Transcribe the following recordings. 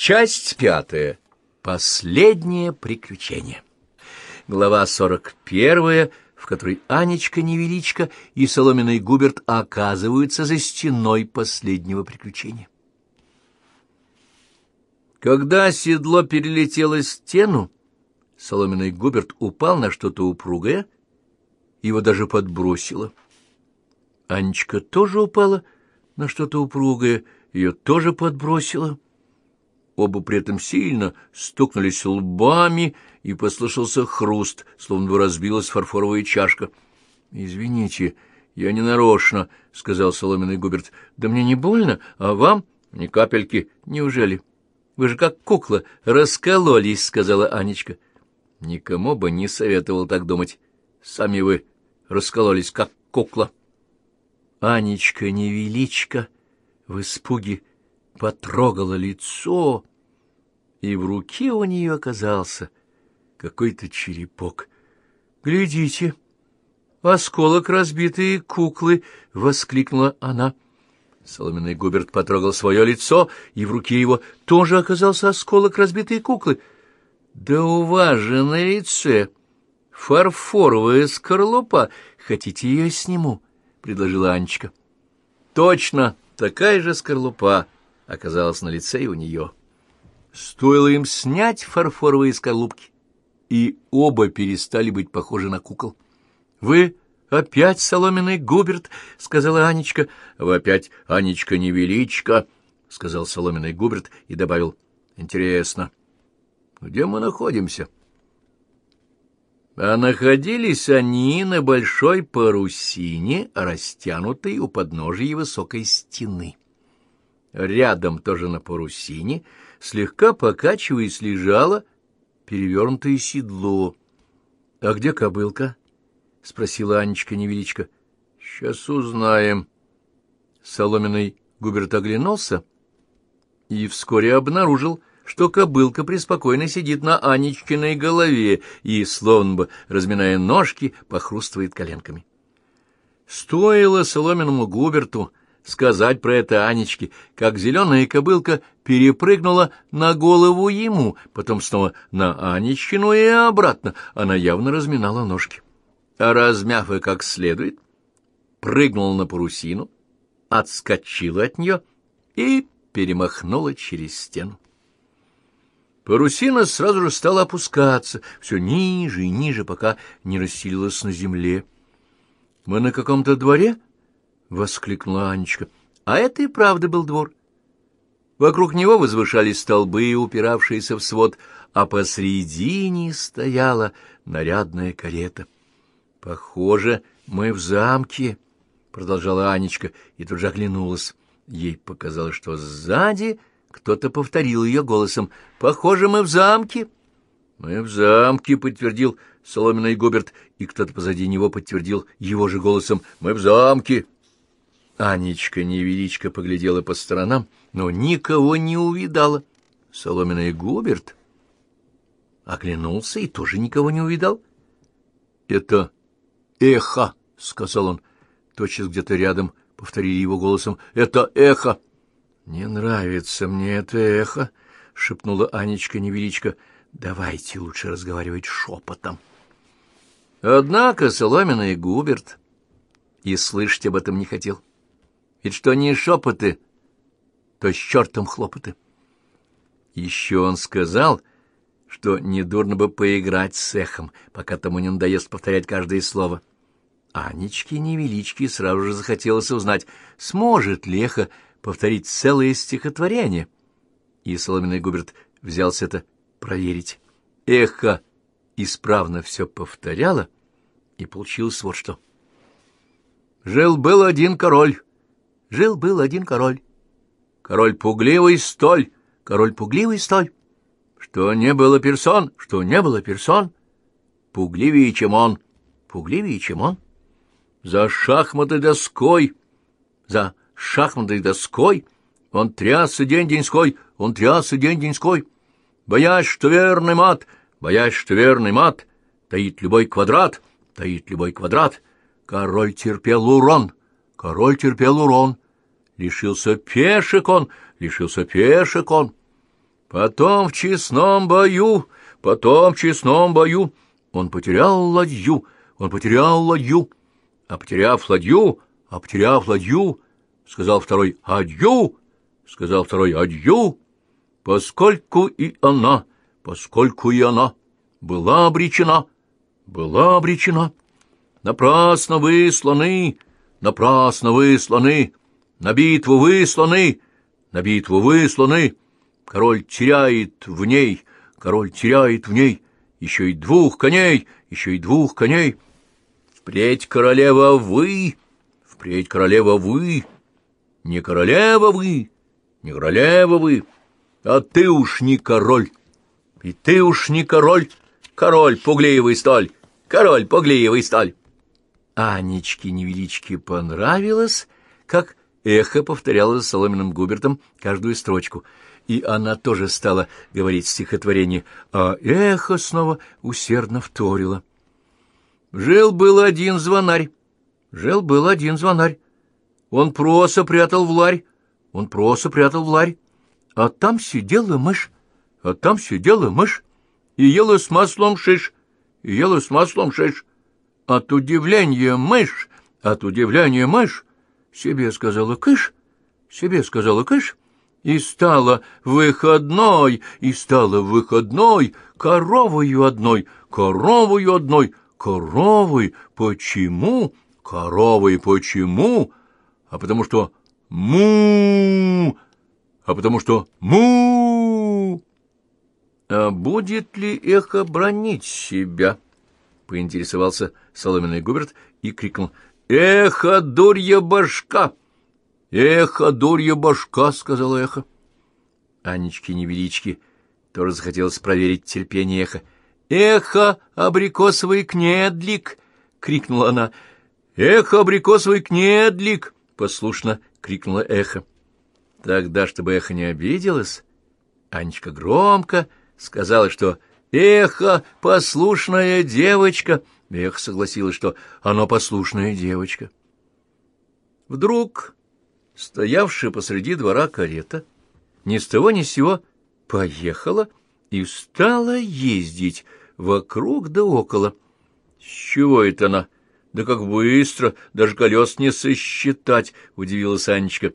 Часть пятая. Последнее приключение. Глава сорок первая, в которой Анечка Невеличка и Соломенный Губерт оказываются за стеной последнего приключения. Когда седло перелетело стену, Соломенный Губерт упал на что-то упругое, его даже подбросило. Анечка тоже упала на что-то упругое, ее тоже подбросило. Оба при этом сильно стукнулись лбами, и послышался хруст, словно бы разбилась фарфоровая чашка. — Извините, я не нарочно, — сказал соломенный Губерт. — Да мне не больно, а вам? — Ни капельки. Неужели? — Вы же как кукла раскололись, — сказала Анечка. — Никому бы не советовал так думать. Сами вы раскололись, как кукла. Анечка невеличка в испуге потрогала лицо, и в руке у нее оказался какой-то черепок. — Глядите, осколок разбитой куклы! — воскликнула она. Соломенный Губерт потрогал свое лицо, и в руке его тоже оказался осколок разбитой куклы. — Да у вас же на лице фарфоровая скорлупа. Хотите, ее сниму? — предложила Анечка. — Точно! — Такая же скорлупа оказалась на лице и у нее. Стоило им снять фарфоровые скорлупки, и оба перестали быть похожи на кукол. — Вы опять соломенный Губерт? — сказала Анечка. — Вы опять Анечка Невеличка, — сказал соломенный Губерт и добавил. — Интересно, где мы находимся? — а находились они на большой парусине, растянутой у подножия высокой стены. Рядом тоже на парусине, слегка покачиваясь, лежало перевернутое седло. — А где кобылка? — спросила Анечка невеличко. — Сейчас узнаем. Соломенный Губерт оглянулся и вскоре обнаружил, что кобылка преспокойно сидит на Анечкиной голове и, словно бы разминая ножки, похрустывает коленками. Стоило соломенному Губерту сказать про это Анечке, как зеленая кобылка перепрыгнула на голову ему, потом снова на Анечкину и обратно. Она явно разминала ножки. А размяв их как следует, прыгнула на парусину, отскочила от нее и перемахнула через стену. Парусина сразу же стала опускаться, все ниже и ниже, пока не расселилась на земле. — Мы на каком-то дворе? — воскликнула Анечка. — А это и правда был двор. Вокруг него возвышались столбы, упиравшиеся в свод, а посредине стояла нарядная карета. — Похоже, мы в замке, — продолжала Анечка и тут же оглянулась. Ей показалось, что сзади кто-то повторил ее голосом. «Похоже, мы в замке». «Мы в замке», — подтвердил соломенный Губерт, и кто-то позади него подтвердил его же голосом. «Мы в замке». Анечка невеличко поглядела по сторонам, но никого не увидала. Соломенный Губерт оглянулся и тоже никого не увидал. «Это эхо», — сказал он. Тотчас где-то рядом повторили его голосом. «Это эхо». «Не нравится мне это эхо», — шепнула Анечка-невеличка. «Давайте лучше разговаривать шепотом». Однако соломенный Губерт и слышать об этом не хотел. Ведь что не шепоты, то с чертом хлопоты. Еще он сказал, что недурно бы поиграть с эхом, пока тому не надоест повторять каждое слово. Анечке-невеличке сразу же захотелось узнать, сможет ли эхо повторить целое стихотворение. И Соломенный Губерт взялся это проверить. Эхо исправно все повторяло, и получилось вот что. Жил-был один король, жил-был один король. Король пугливый столь, король пугливый столь. Что не было персон, что не было персон, пугливее, чем он, пугливее, чем он. За шахматы доской, за шахматной доской. Он трясся день-деньской, он трясся день-деньской. Боясь, что верный мат, боясь, что верный мат, таит любой квадрат, таит любой квадрат. Король терпел урон, король терпел урон. Лишился пешек он, лишился пешек он. Потом в честном бою, потом в честном бою он потерял ладью, он потерял ладью, а потеряв ладью, а потеряв ладью, сказал второй «Адью!» сказал второй «Адью!» Поскольку и она, поскольку и она была обречена, была обречена. Напрасно вы слоны, напрасно вы слоны, на битву вы слоны, на битву вы слоны. Король теряет в ней, король теряет в ней еще и двух коней, еще и двух коней. Впредь королева вы, впредь королева вы, не королева вы, не королева вы, а ты уж не король, и ты уж не король, король пугливый столь, король пугливый столь. Анечке невеличке понравилось, как эхо повторяло за соломенным губертом каждую строчку, и она тоже стала говорить стихотворение, а эхо снова усердно вторило. Жил-был один звонарь, жил-был один звонарь. Он просто прятал в ларь, он просто прятал в ларь. А там сидела мышь, а там сидела мышь, и ела с маслом шиш, и ела с маслом шиш. От удивления мышь, от удивления мышь, себе сказала кыш, себе сказала кыш, и стала выходной, и стала выходной, коровою одной, коровою одной, коровой. Почему? Коровой почему? А потому что му, а потому что му. А будет ли эхо бронить себя? Поинтересовался соломенный Губерт и крикнул. Эхо, дурья башка! Эхо, дурья башка, сказала эхо. Анечке-невеличке тоже захотелось проверить терпение эхо. «Эхо, абрикосовый кнедлик!» — крикнула она. «Эхо, абрикосовый кнедлик!» — послушно — крикнула эхо. Тогда, чтобы эхо не обиделось, Анечка громко сказала, что «Эхо, послушная девочка!» Эхо согласилась, что оно послушная девочка. Вдруг, стоявшая посреди двора карета, ни с того ни с сего поехала и стала ездить вокруг да около. С чего это она? Да как быстро, даже колес не сосчитать, — удивилась Анечка.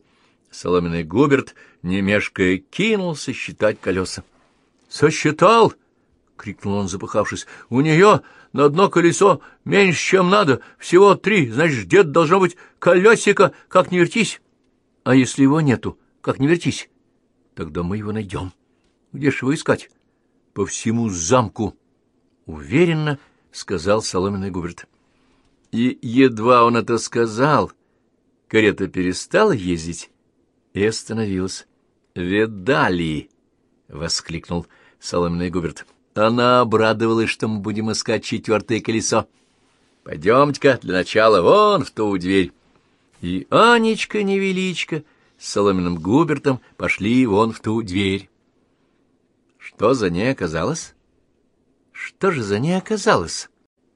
Соломенный Губерт, не мешкая, кинулся считать колеса. — Сосчитал! — крикнул он, запыхавшись. — У нее на одно колесо меньше, чем надо, всего три, значит, где-то должно быть колесико, как не вертись. А если его нету, как не вертись? Тогда мы его найдем. Где ж его искать? По всему замку, — уверенно сказал Соломенный Губерт. И едва он это сказал, карета перестала ездить и остановилась. «Видали!» — воскликнул соломенный Губерт. «Она обрадовалась, что мы будем искать четвертое колесо. Пойдемте-ка для начала вон в ту дверь». И Анечка-невеличка с соломенным Губертом пошли вон в ту дверь. Что за ней оказалось? Что же за ней оказалось?